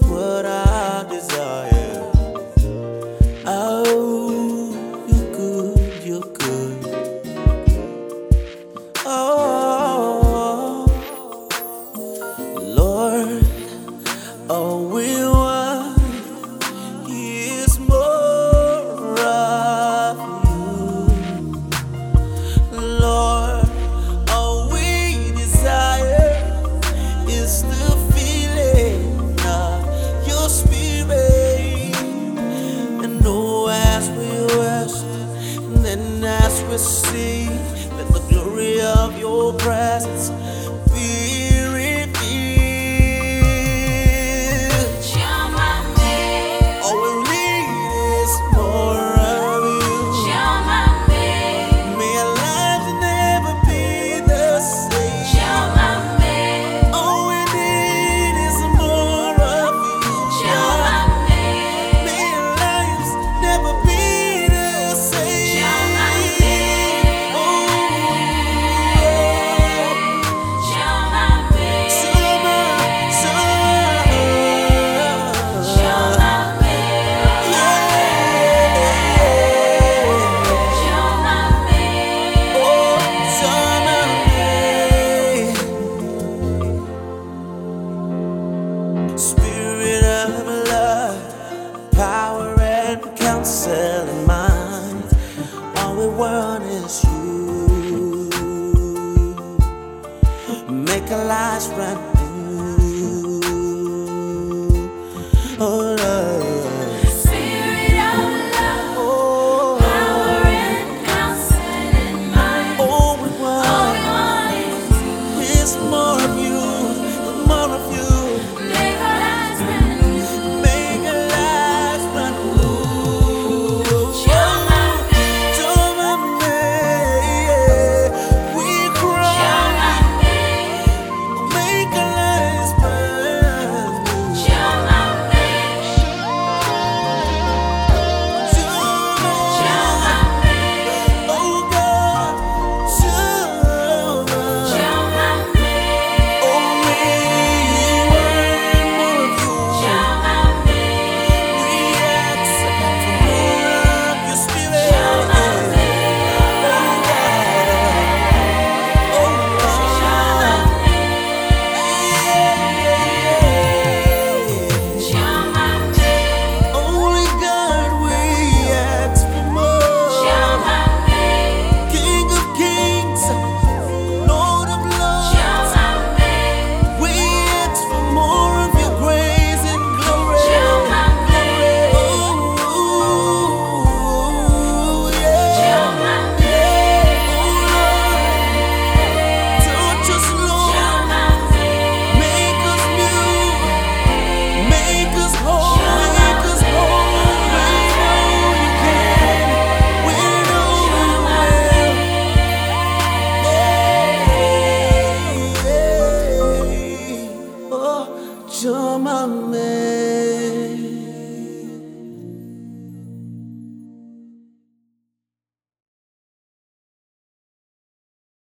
what I desire. Is you. Make our lives brand